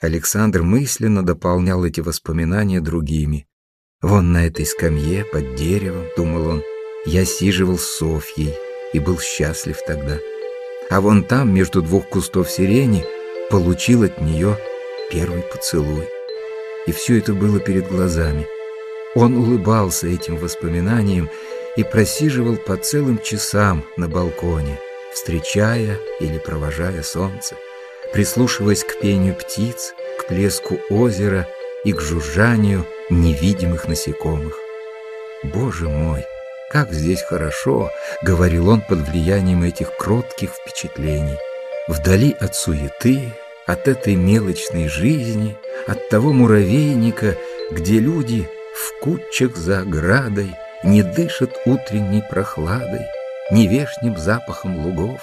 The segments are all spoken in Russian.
Александр мысленно дополнял эти воспоминания другими. «Вон на этой скамье, под деревом, — думал он, — я сиживал с Софьей и был счастлив тогда. А вон там, между двух кустов сирени, получил от нее первый поцелуй. И все это было перед глазами. Он улыбался этим воспоминаниям и просиживал по целым часам на балконе, встречая или провожая солнце, прислушиваясь к пению птиц, к плеску озера и к жужжанию невидимых насекомых. «Боже мой, как здесь хорошо!» — говорил он под влиянием этих кротких впечатлений. Вдали от суеты, от этой мелочной жизни, от того муравейника, где люди в кучах за оградой не дышат утренней прохладой, ни вешним запахом лугов.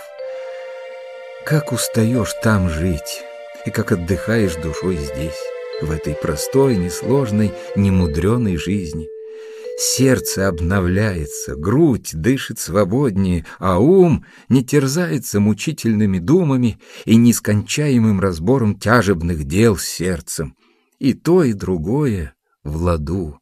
Как устаешь там жить, и как отдыхаешь душой здесь, в этой простой, несложной, немудреной жизни. Сердце обновляется, грудь дышит свободнее, а ум не терзается мучительными думами и нескончаемым разбором тяжебных дел с сердцем. И то, и другое в ладу.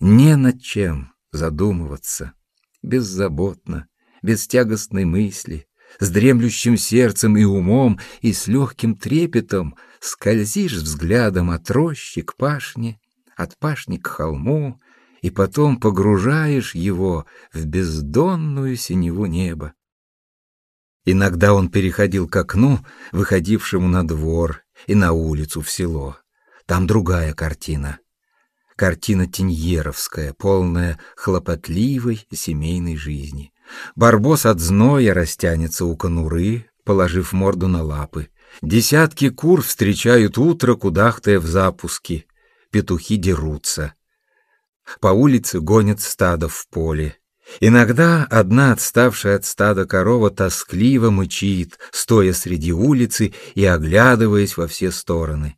Не над чем задумываться, беззаботно, без тягостной мысли, с дремлющим сердцем и умом и с легким трепетом скользишь взглядом от рощи к пашне, от пашни к холму, и потом погружаешь его в бездонную синеву неба. Иногда он переходил к окну, выходившему на двор и на улицу в село. Там другая картина. Картина теньеровская, полная хлопотливой семейной жизни. Барбос от зноя растянется у конуры, положив морду на лапы. Десятки кур встречают утро, кудахтая в запуске. Петухи дерутся. По улице гонят стадо в поле. Иногда одна отставшая от стада корова тоскливо мычит, стоя среди улицы и оглядываясь во все стороны.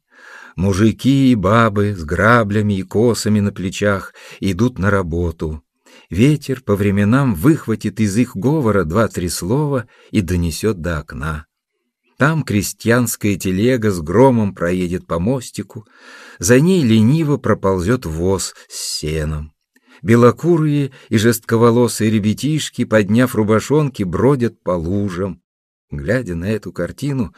Мужики и бабы с граблями и косами на плечах идут на работу. Ветер по временам выхватит из их говора два-три слова и донесет до окна. Там крестьянская телега с громом проедет по мостику, за ней лениво проползет воз с сеном. Белокурые и жестковолосые ребятишки, подняв рубашонки, бродят по лужам. Глядя на эту картину,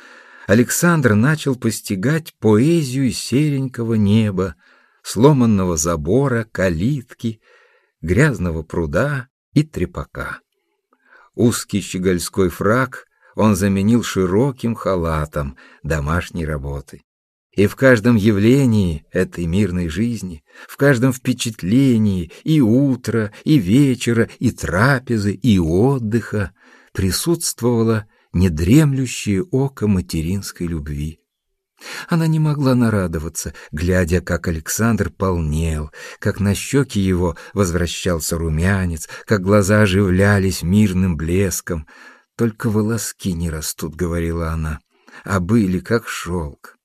Александр начал постигать поэзию серенького неба, сломанного забора, калитки, грязного пруда и трепака. Узкий щегольской фраг он заменил широким халатом домашней работы. И в каждом явлении этой мирной жизни, в каждом впечатлении и утра, и вечера, и трапезы, и отдыха присутствовало недремлющее око материнской любви. Она не могла нарадоваться, глядя, как Александр полнел, как на щеки его возвращался румянец, как глаза оживлялись мирным блеском. «Только волоски не растут», — говорила она, — «а были как шелк».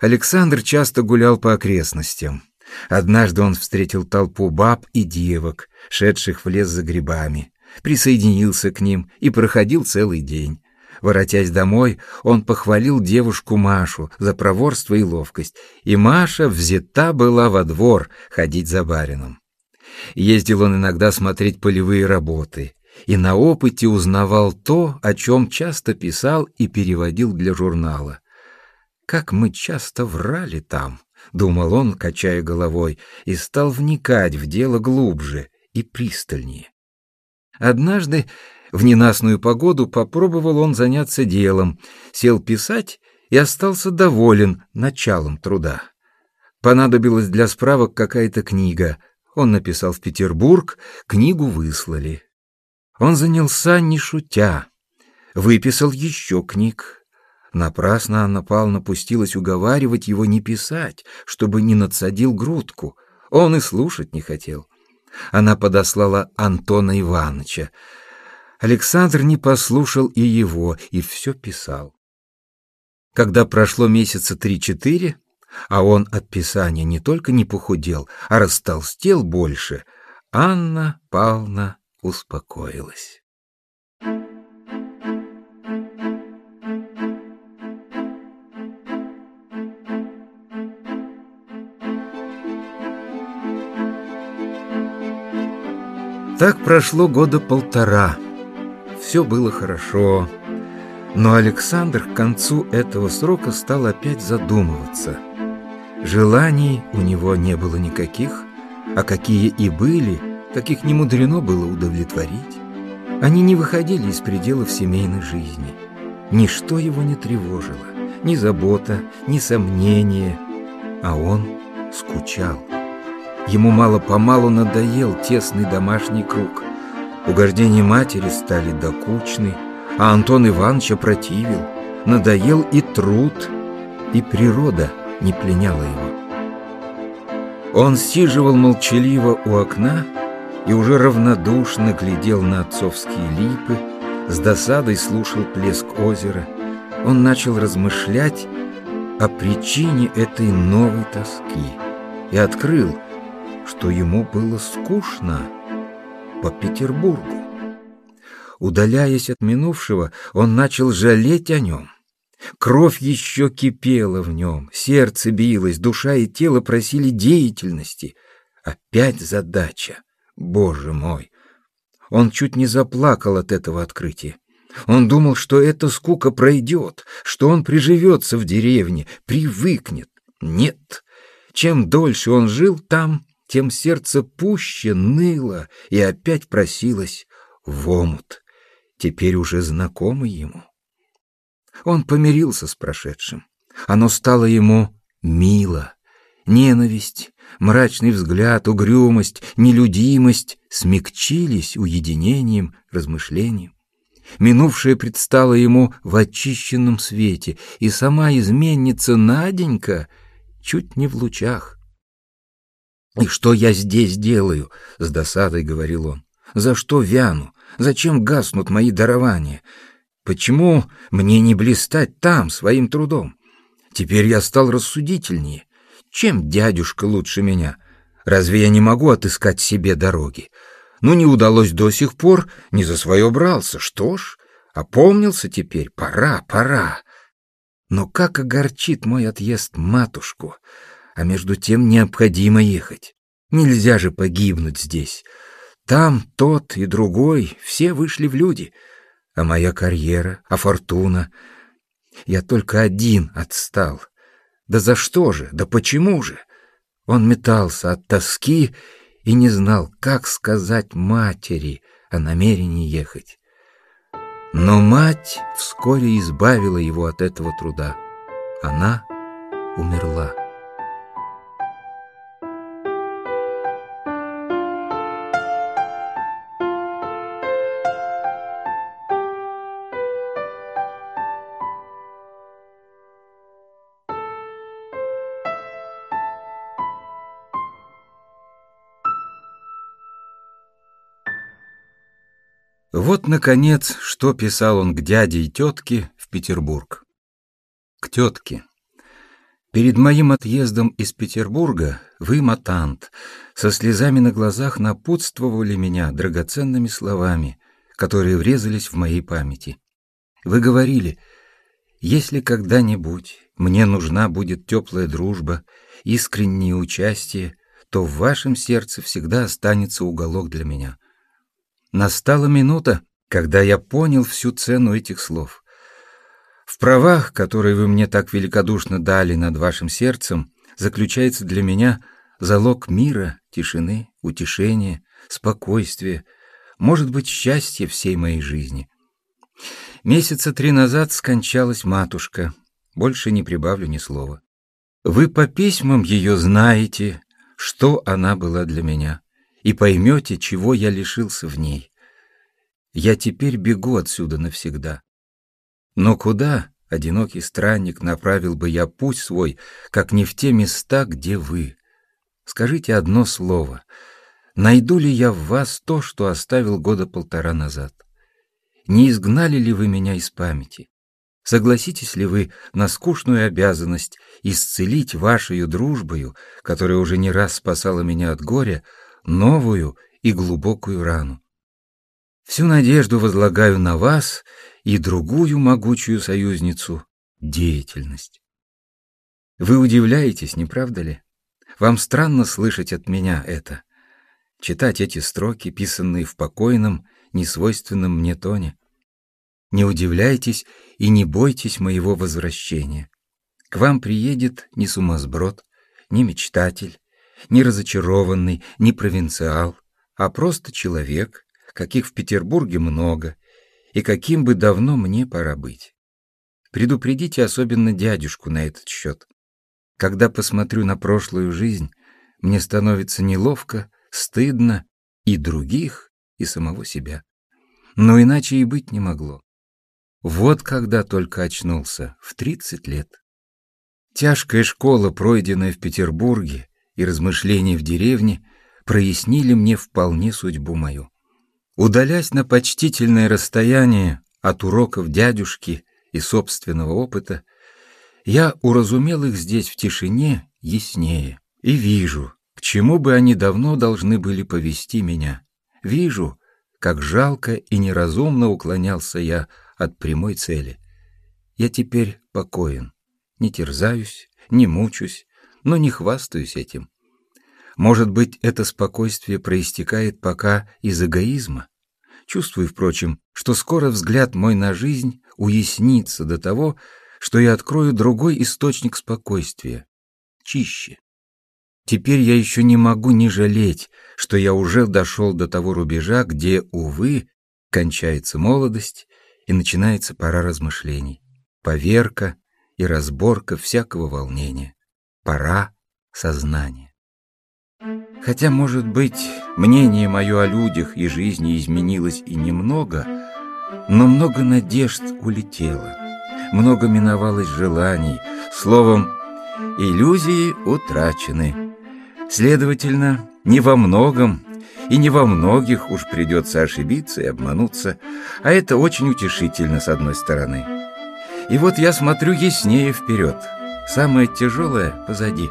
Александр часто гулял по окрестностям. Однажды он встретил толпу баб и девок, шедших в лес за грибами, присоединился к ним и проходил целый день. Воротясь домой, он похвалил девушку Машу за проворство и ловкость, и Маша взята была во двор ходить за барином. Ездил он иногда смотреть полевые работы, и на опыте узнавал то, о чем часто писал и переводил для журнала. Как мы часто врали там, думал он, качая головой, и стал вникать в дело глубже и пристальнее. Однажды в ненастную погоду попробовал он заняться делом, сел писать и остался доволен началом труда. Понадобилась для справок какая-то книга. Он написал в Петербург, книгу выслали. Он занялся не шутя, выписал еще книг, Напрасно Анна Павловна пустилась уговаривать его не писать, чтобы не надсадил грудку. Он и слушать не хотел. Она подослала Антона Ивановича. Александр не послушал и его, и все писал. Когда прошло месяца три-четыре, а он от писания не только не похудел, а растолстел больше, Анна Павловна успокоилась. Так прошло года полтора — все было хорошо. Но Александр к концу этого срока стал опять задумываться. Желаний у него не было никаких, а какие и были, таких не мудрено было удовлетворить. Они не выходили из пределов семейной жизни. Ничто его не тревожило, ни забота, ни сомнение, а он скучал. Ему мало-помалу надоел тесный домашний круг. Угождения матери стали докучны, а Антон Иванович опротивил. Надоел и труд, и природа не пленяла его. Он сиживал молчаливо у окна и уже равнодушно глядел на отцовские липы, с досадой слушал плеск озера. Он начал размышлять о причине этой новой тоски и открыл, что ему было скучно по Петербургу. Удаляясь от минувшего, он начал жалеть о нем. Кровь еще кипела в нем, сердце билось, душа и тело просили деятельности. Опять задача. Боже мой! Он чуть не заплакал от этого открытия. Он думал, что эта скука пройдет, что он приживется в деревне, привыкнет. Нет. Чем дольше он жил там, тем сердце пуще ныло и опять просилось в омут теперь уже знакомый ему. Он помирился с прошедшим. Оно стало ему мило. Ненависть, мрачный взгляд, угрюмость, нелюдимость смягчились уединением, размышлением. Минувшее предстало ему в очищенном свете, и сама изменница Наденька чуть не в лучах. «И что я здесь делаю?» — с досадой говорил он. «За что вяну? Зачем гаснут мои дарования? Почему мне не блистать там своим трудом? Теперь я стал рассудительнее. Чем дядюшка лучше меня? Разве я не могу отыскать себе дороги? Ну, не удалось до сих пор, не за свое брался. Что ж, опомнился теперь, пора, пора. Но как огорчит мой отъезд матушку, а между тем необходимо ехать. Нельзя же погибнуть здесь. Там тот и другой, все вышли в люди. А моя карьера, а фортуна... Я только один отстал. Да за что же, да почему же? Он метался от тоски и не знал, как сказать матери о намерении ехать. Но мать вскоре избавила его от этого труда. Она умерла. Вот, наконец, что писал он к дяде и тетке в Петербург. К тетке. Перед моим отъездом из Петербурга вы, матант, со слезами на глазах напутствовали меня драгоценными словами, которые врезались в моей памяти. Вы говорили, если когда-нибудь мне нужна будет теплая дружба, искреннее участие, то в вашем сердце всегда останется уголок для меня. Настала минута, когда я понял всю цену этих слов. В правах, которые вы мне так великодушно дали над вашим сердцем, заключается для меня залог мира, тишины, утешения, спокойствия, может быть, счастья всей моей жизни. Месяца три назад скончалась матушка, больше не прибавлю ни слова. Вы по письмам ее знаете, что она была для меня и поймете, чего я лишился в ней. Я теперь бегу отсюда навсегда. Но куда, одинокий странник, направил бы я путь свой, как не в те места, где вы? Скажите одно слово. Найду ли я в вас то, что оставил года полтора назад? Не изгнали ли вы меня из памяти? Согласитесь ли вы на скучную обязанность исцелить вашей дружбою, которая уже не раз спасала меня от горя, новую и глубокую рану. Всю надежду возлагаю на вас и другую могучую союзницу — деятельность. Вы удивляетесь, не правда ли? Вам странно слышать от меня это. читать эти строки, писанные в покойном, несвойственном мне тоне. Не удивляйтесь и не бойтесь моего возвращения. К вам приедет не сумасброд, не мечтатель, не разочарованный, не провинциал, а просто человек, каких в Петербурге много, и каким бы давно мне пора быть. Предупредите особенно дядюшку на этот счет. Когда посмотрю на прошлую жизнь, мне становится неловко, стыдно и других, и самого себя. Но иначе и быть не могло. Вот когда только очнулся, в тридцать лет. Тяжкая школа, пройденная в Петербурге, и размышления в деревне прояснили мне вполне судьбу мою. Удалясь на почтительное расстояние от уроков дядюшки и собственного опыта, я уразумел их здесь в тишине яснее и вижу, к чему бы они давно должны были повести меня. Вижу, как жалко и неразумно уклонялся я от прямой цели. Я теперь покоен, не терзаюсь, не мучусь, но не хвастаюсь этим. Может быть, это спокойствие проистекает пока из эгоизма? Чувствую, впрочем, что скоро взгляд мой на жизнь уяснится до того, что я открою другой источник спокойствия, чище. Теперь я еще не могу не жалеть, что я уже дошел до того рубежа, где, увы, кончается молодость и начинается пора размышлений, поверка и разборка всякого волнения, пора сознания. Хотя, может быть, мнение мое о людях и жизни изменилось и немного, но много надежд улетело, много миновалось желаний, словом, иллюзии утрачены. Следовательно, не во многом и не во многих уж придется ошибиться и обмануться, а это очень утешительно с одной стороны. И вот я смотрю яснее вперед, самое тяжелое позади.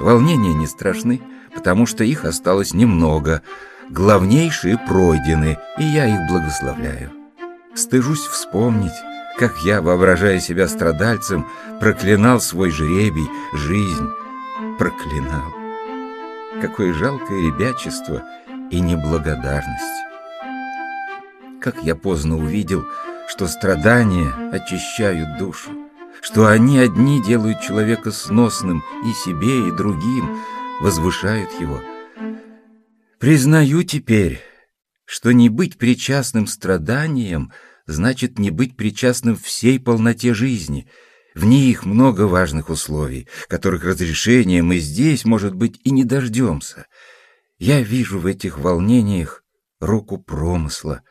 Волнения не страшны, потому что их осталось немного. Главнейшие пройдены, и я их благословляю. Стыжусь вспомнить, как я, воображая себя страдальцем, проклинал свой жребий, жизнь. Проклинал. Какое жалкое ребячество и неблагодарность. Как я поздно увидел, что страдания очищают душу, что они одни делают человека сносным и себе, и другим, возвышают его. Признаю теперь, что не быть причастным страданиям значит не быть причастным всей полноте жизни. В них много важных условий, которых разрешения мы здесь, может быть, и не дождемся. Я вижу в этих волнениях руку промысла,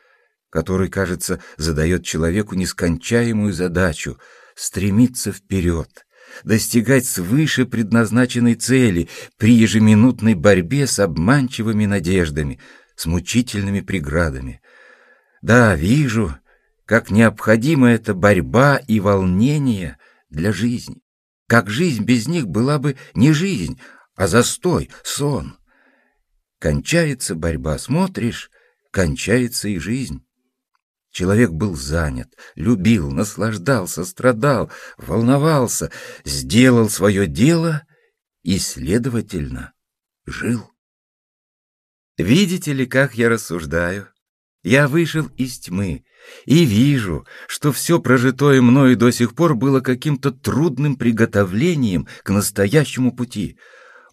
который, кажется, задает человеку нескончаемую задачу — стремиться вперед, достигать свыше предназначенной цели при ежеминутной борьбе с обманчивыми надеждами, с мучительными преградами. Да, вижу, как необходима эта борьба и волнение для жизни. Как жизнь без них была бы не жизнь, а застой, сон. Кончается борьба, смотришь, кончается и жизнь. Человек был занят, любил, наслаждался, страдал, волновался, сделал свое дело и, следовательно, жил. Видите ли, как я рассуждаю? Я вышел из тьмы и вижу, что все прожитое мною до сих пор было каким-то трудным приготовлением к настоящему пути,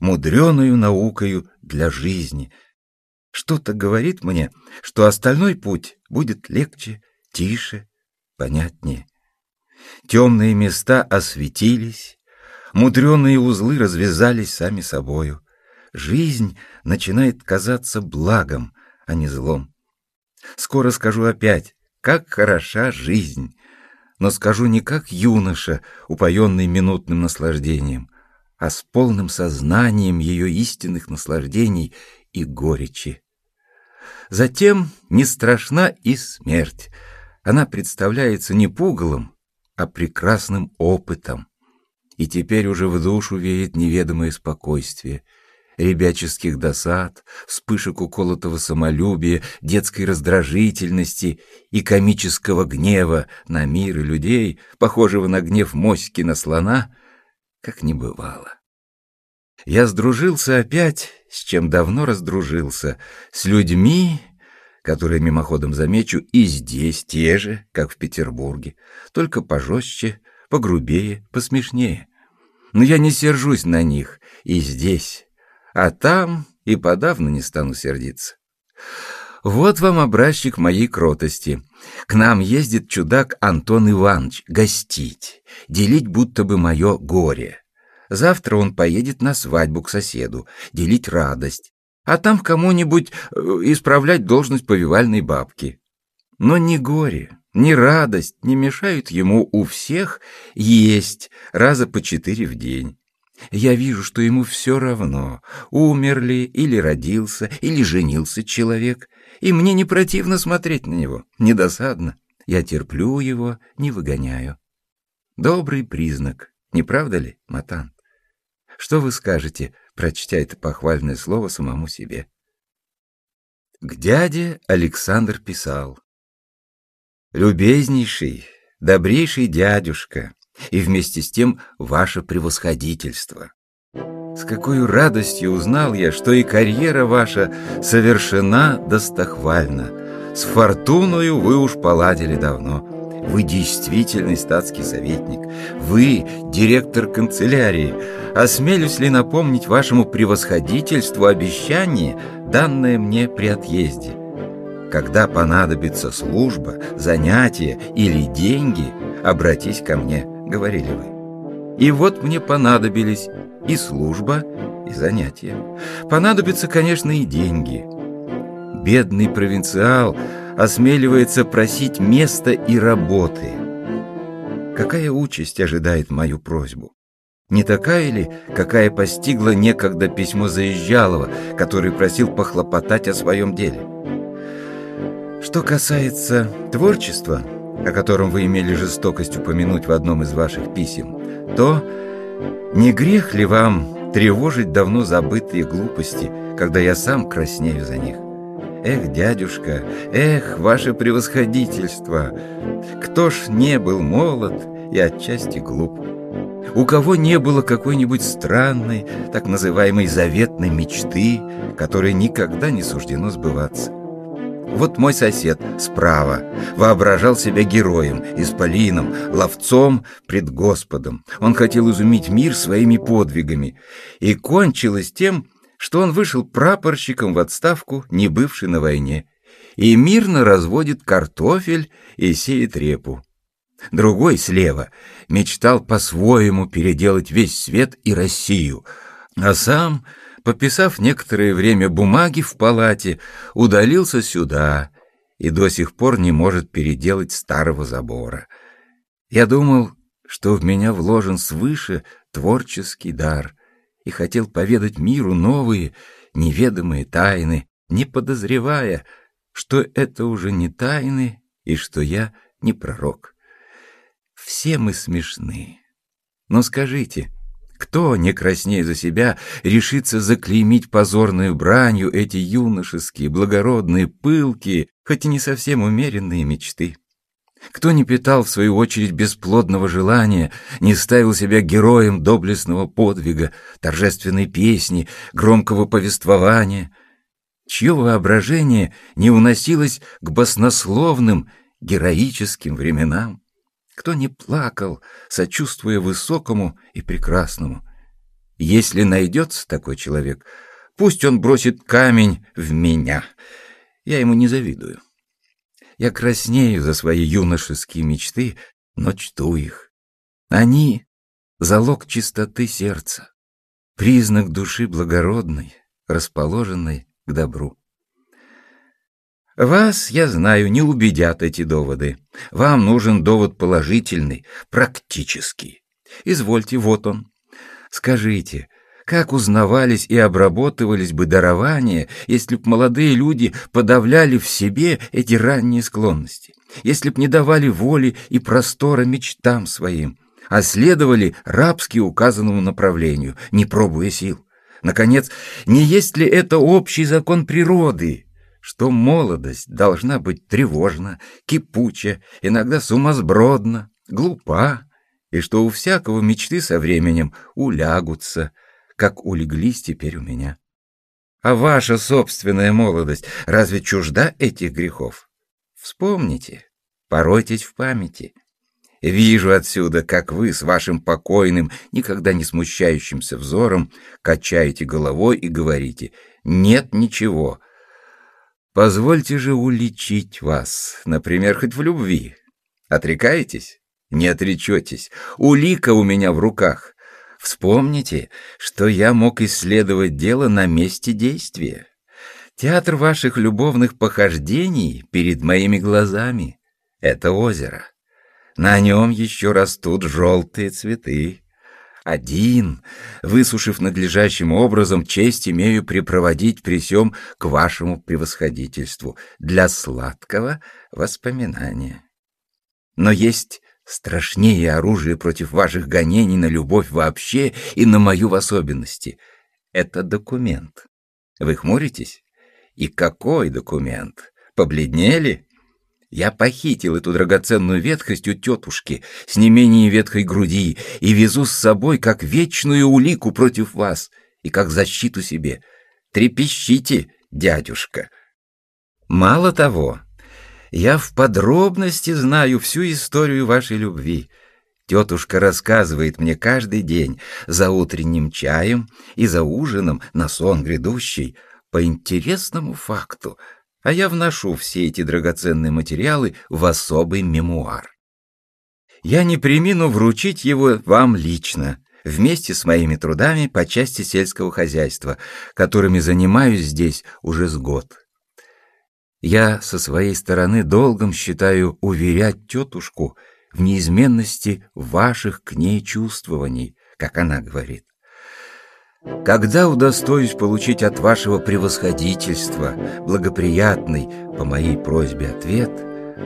мудреною наукою для жизни — что-то говорит мне, что остальной путь будет легче, тише, понятнее. Темные места осветились, мудреные узлы развязались сами собою. Жизнь начинает казаться благом, а не злом. Скоро скажу опять, как хороша жизнь, но скажу не как юноша, упоенный минутным наслаждением, а с полным сознанием ее истинных наслаждений и горечи. Затем не страшна и смерть. Она представляется не пугалом, а прекрасным опытом. И теперь уже в душу веет неведомое спокойствие — ребяческих досад, вспышек уколотого самолюбия, детской раздражительности и комического гнева на мир и людей, похожего на гнев моськи на слона, как не бывало. Я сдружился опять, с чем давно раздружился, с людьми, которые, мимоходом замечу, и здесь те же, как в Петербурге, только пожестче, погрубее, посмешнее. Но я не сержусь на них и здесь, а там и подавно не стану сердиться. Вот вам образчик моей кротости. К нам ездит чудак Антон Иванович гостить, делить будто бы мое горе. Завтра он поедет на свадьбу к соседу, делить радость, а там кому-нибудь э, исправлять должность повивальной бабки. Но ни горе, ни радость не мешают ему у всех есть раза по четыре в день. Я вижу, что ему все равно, умер ли, или родился, или женился человек, и мне не противно смотреть на него, не досадно. Я терплю его, не выгоняю. Добрый признак, не правда ли, Матан? Что вы скажете, прочтя это похвальное слово самому себе? К дяде Александр писал. «Любезнейший, добрейший дядюшка, и вместе с тем ваше превосходительство. С какой радостью узнал я, что и карьера ваша совершена достохвально. С фортуною вы уж поладили давно. Вы действительный статский советник. Вы директор канцелярии. Осмелюсь ли напомнить вашему превосходительству обещание, данное мне при отъезде? Когда понадобится служба, занятие или деньги, обратись ко мне говорили вы. И вот мне понадобились и служба, и занятия. Понадобятся, конечно, и деньги. Бедный провинциал осмеливается просить места и работы. Какая участь ожидает мою просьбу? Не такая ли, какая постигла некогда письмо Заезжалова, который просил похлопотать о своем деле? Что касается творчества, о котором вы имели жестокость упомянуть в одном из ваших писем, то не грех ли вам тревожить давно забытые глупости, когда я сам краснею за них? Эх, дядюшка, эх, ваше превосходительство! Кто ж не был молод и отчасти глуп? У кого не было какой-нибудь странной, так называемой заветной мечты, которой никогда не суждено сбываться? Вот мой сосед справа воображал себя героем, исполином, ловцом пред Господом. Он хотел изумить мир своими подвигами. И кончилось тем, что он вышел прапорщиком в отставку, не бывший на войне, и мирно разводит картофель и сеет репу. Другой слева мечтал по-своему переделать весь свет и Россию, а сам пописав некоторое время бумаги в палате, удалился сюда и до сих пор не может переделать старого забора. Я думал, что в меня вложен свыше творческий дар и хотел поведать миру новые, неведомые тайны, не подозревая, что это уже не тайны и что я не пророк. Все мы смешны. Но скажите, кто, не краснея за себя, решится заклеймить позорную бранью эти юношеские, благородные, пылкие, хоть и не совсем умеренные мечты? Кто не питал, в свою очередь, бесплодного желания, не ставил себя героем доблестного подвига, торжественной песни, громкого повествования? Чье воображение не уносилось к баснословным, героическим временам? Кто не плакал, сочувствуя высокому и прекрасному? Если найдется такой человек, пусть он бросит камень в меня. Я ему не завидую. Я краснею за свои юношеские мечты, но чту их. Они — залог чистоты сердца, признак души благородной, расположенной к добру. Вас, я знаю, не убедят эти доводы. Вам нужен довод положительный, практический. Извольте, вот он. Скажите, как узнавались и обработывались бы дарования, если б молодые люди подавляли в себе эти ранние склонности, если б не давали воли и простора мечтам своим, а следовали рабски указанному направлению, не пробуя сил? Наконец, не есть ли это общий закон природы, что молодость должна быть тревожна, кипуча, иногда сумасбродна, глупа, и что у всякого мечты со временем улягутся, как улеглись теперь у меня. А ваша собственная молодость разве чужда этих грехов? Вспомните, поройтесь в памяти. Вижу отсюда, как вы с вашим покойным, никогда не смущающимся взором качаете головой и говорите «нет ничего». Позвольте же уличить вас, например, хоть в любви. Отрекаетесь? Не отречетесь. Улика у меня в руках. Вспомните, что я мог исследовать дело на месте действия. Театр ваших любовных похождений перед моими глазами — это озеро. На нем еще растут желтые цветы. Один, высушив надлежащим образом, честь имею припроводить при сём к вашему превосходительству для сладкого воспоминания. Но есть страшнее оружие против ваших гонений на любовь вообще и на мою в особенности. Это документ. Вы хмуритесь? И какой документ? Побледнели? Я похитил эту драгоценную ветхость у тетушки с не менее ветхой груди и везу с собой как вечную улику против вас и как защиту себе. Трепещите, дядюшка. Мало того, я в подробности знаю всю историю вашей любви. Тетушка рассказывает мне каждый день за утренним чаем и за ужином на сон грядущий по интересному факту — а я вношу все эти драгоценные материалы в особый мемуар. Я не примину вручить его вам лично, вместе с моими трудами по части сельского хозяйства, которыми занимаюсь здесь уже с год. Я со своей стороны долгом считаю уверять тетушку в неизменности ваших к ней чувствований, как она говорит. Когда удостоюсь получить от вашего превосходительства благоприятный по моей просьбе ответ,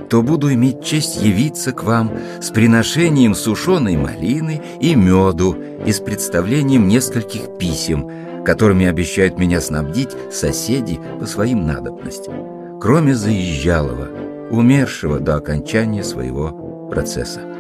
то буду иметь честь явиться к вам с приношением сушеной малины и меду и с представлением нескольких писем, которыми обещают меня снабдить соседи по своим надобностям, кроме заезжалого, умершего до окончания своего процесса.